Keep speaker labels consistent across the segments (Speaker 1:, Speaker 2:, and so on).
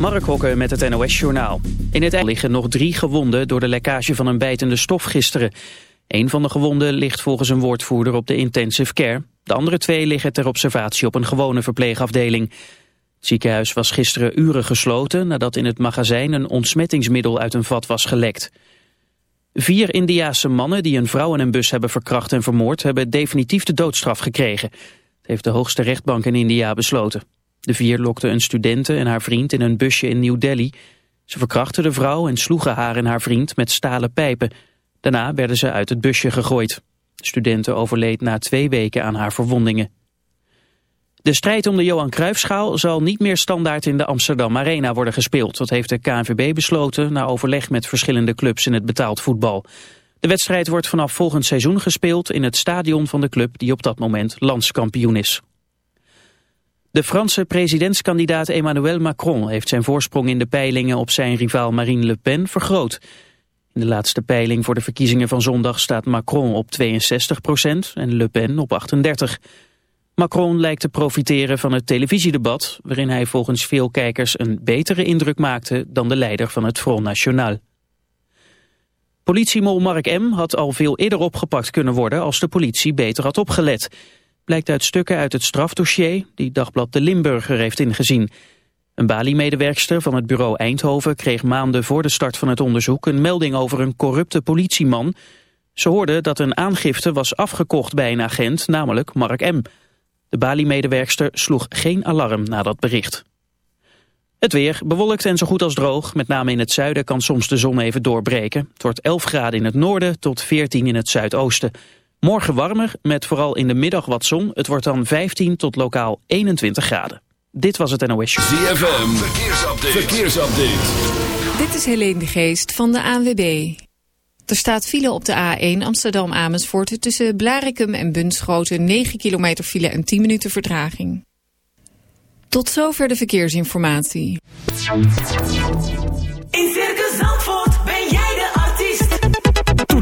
Speaker 1: Mark Hokke met het NOS Journaal. In het liggen nog drie gewonden door de lekkage van een bijtende stof gisteren. Een van de gewonden ligt volgens een woordvoerder op de intensive care. De andere twee liggen ter observatie op een gewone verpleegafdeling. Het ziekenhuis was gisteren uren gesloten nadat in het magazijn een ontsmettingsmiddel uit een vat was gelekt. Vier Indiaanse mannen die een vrouw in een bus hebben verkracht en vermoord hebben definitief de doodstraf gekregen. Het heeft de hoogste rechtbank in India besloten. De vier lokten een studente en haar vriend in een busje in New Delhi. Ze verkrachten de vrouw en sloegen haar en haar vriend met stalen pijpen. Daarna werden ze uit het busje gegooid. De studente overleed na twee weken aan haar verwondingen. De strijd om de Johan Cruijffschaal zal niet meer standaard in de Amsterdam Arena worden gespeeld. Dat heeft de KNVB besloten na overleg met verschillende clubs in het betaald voetbal. De wedstrijd wordt vanaf volgend seizoen gespeeld in het stadion van de club die op dat moment landskampioen is. De Franse presidentskandidaat Emmanuel Macron heeft zijn voorsprong in de peilingen op zijn rivaal Marine Le Pen vergroot. In de laatste peiling voor de verkiezingen van zondag staat Macron op 62 procent en Le Pen op 38. Macron lijkt te profiteren van het televisiedebat... waarin hij volgens veel kijkers een betere indruk maakte... dan de leider van het Front National. Politiemol Mark M. had al veel eerder opgepakt kunnen worden... als de politie beter had opgelet blijkt uit stukken uit het strafdossier die Dagblad de Limburger heeft ingezien. Een Bali-medewerkster van het bureau Eindhoven kreeg maanden voor de start van het onderzoek een melding over een corrupte politieman. Ze hoorde dat een aangifte was afgekocht bij een agent, namelijk Mark M. De Bali-medewerkster sloeg geen alarm na dat bericht. Het weer bewolkt en zo goed als droog. Met name in het zuiden kan soms de zon even doorbreken. Het wordt 11 graden in het noorden tot 14 in het zuidoosten. Morgen warmer, met vooral in de middag wat zon. Het wordt dan 15 tot lokaal 21 graden. Dit was het NOS Show.
Speaker 2: ZFM, verkeersupdate. verkeersupdate.
Speaker 3: Dit is Helene de Geest van de ANWB. Er staat file op de A1 Amsterdam-Amersfoort... tussen Blarikum en Bunschoten 9 kilometer file en 10 minuten vertraging. Tot zover de verkeersinformatie.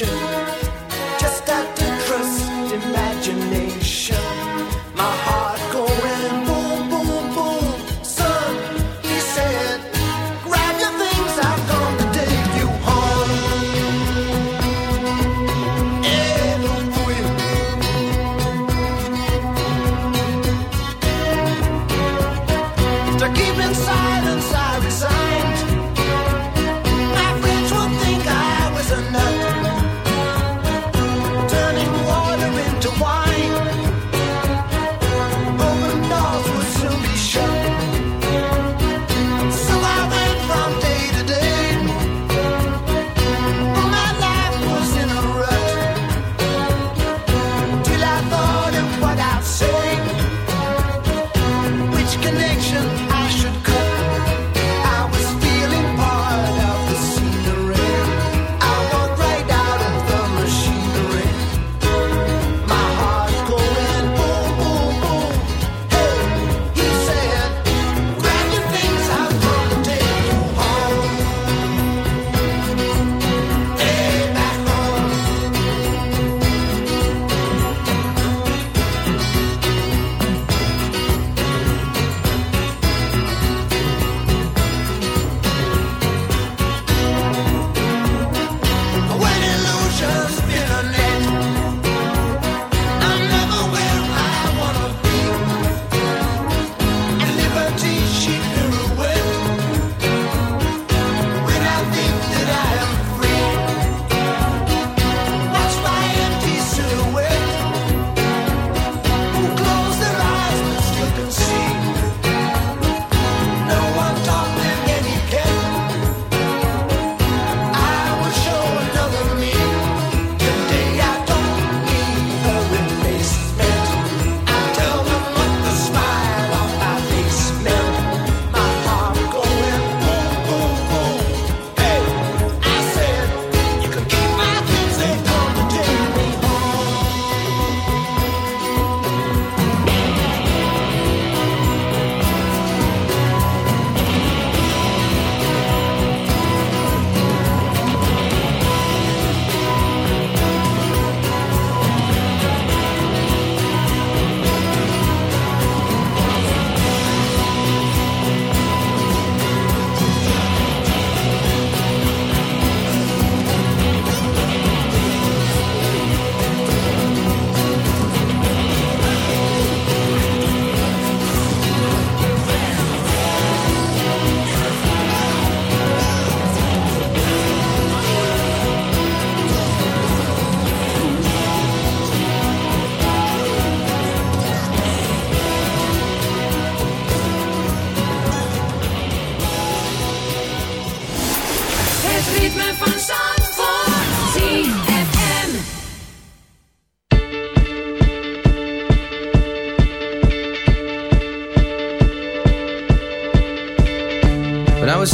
Speaker 4: Nation.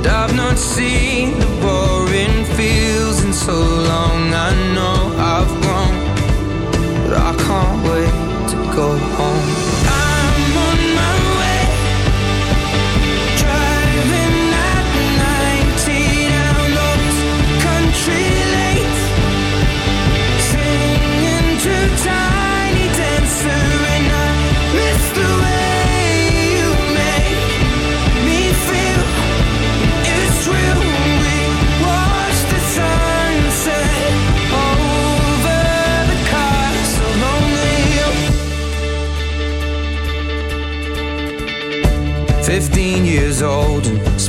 Speaker 4: And I've not seen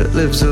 Speaker 5: that lives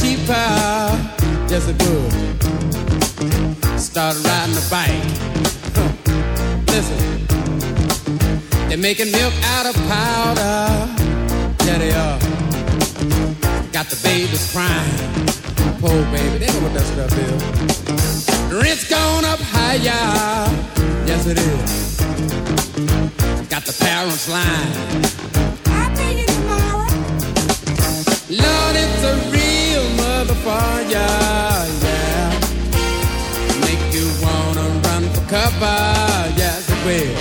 Speaker 5: cheaper, yes it would. Started riding a bike. Huh. Listen, they're making milk out of powder. Yeah, they are. Got the babies crying. Poor baby, they know what that stuff is. Rent's gone up higher. Yes, it is. Got the parents lying. For cover. Yes, it will.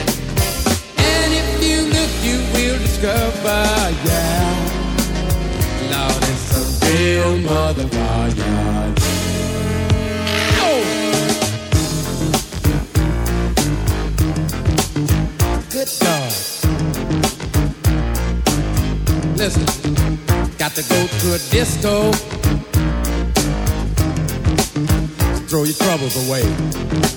Speaker 5: And if you look, you will discover. Yeah. Lord, it's a real motherfucker. Oh! Good God. Listen, got to go to a disco. Throw your troubles away.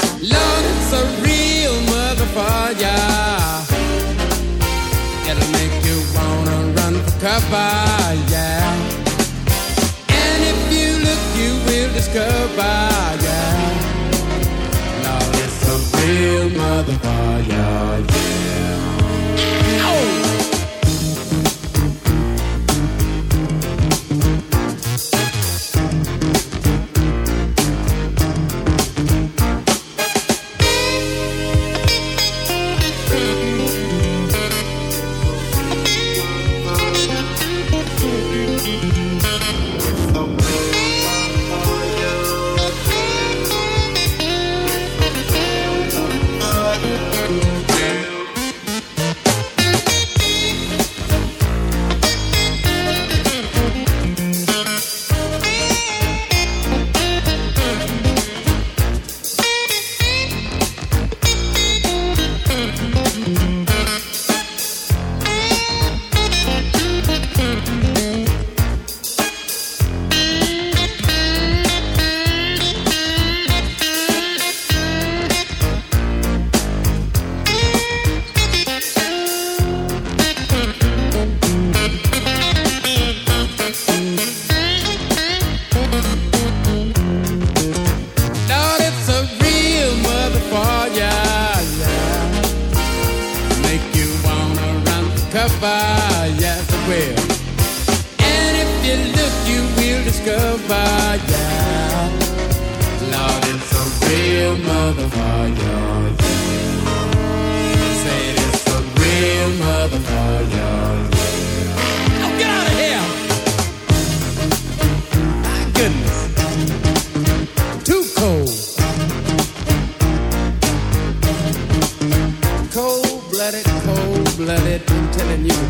Speaker 5: Lord, it's a real motherfucker. It'll make you wanna run for cover, yeah. And if you look, you will discover, yeah. Lord, it's a real motherfucker, yeah.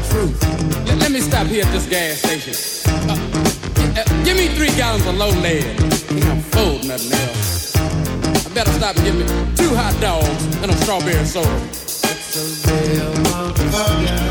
Speaker 6: truth. Let, let me stop here at this gas station. Uh, uh, give me three gallons of low lead. I'm full, nothing else. I better stop and give me two hot dogs and a strawberry soda. That's a real.